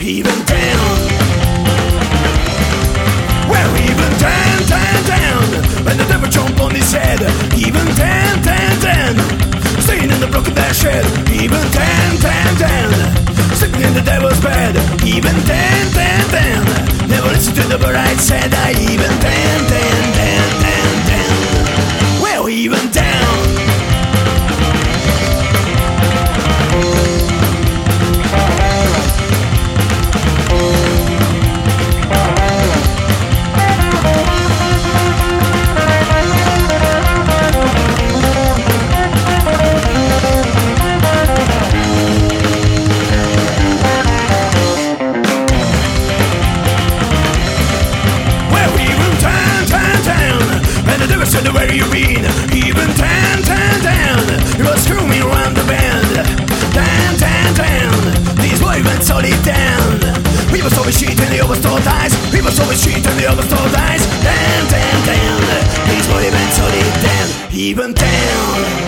even down. Well, even down, down, down. And the devil jump on his head. Even down, down, down. Staying in the broken dash shed. Even down, down, down. Sitting in the devil's bed. Even. tell where you been. Even ten, ten, ten, you were screaming around the band. Ten, ten, ten, these boy went solid ten. We were so shit and the other store. We were so shit and the other store. Ten, ten, ten, these boy went solid ten. Even ten.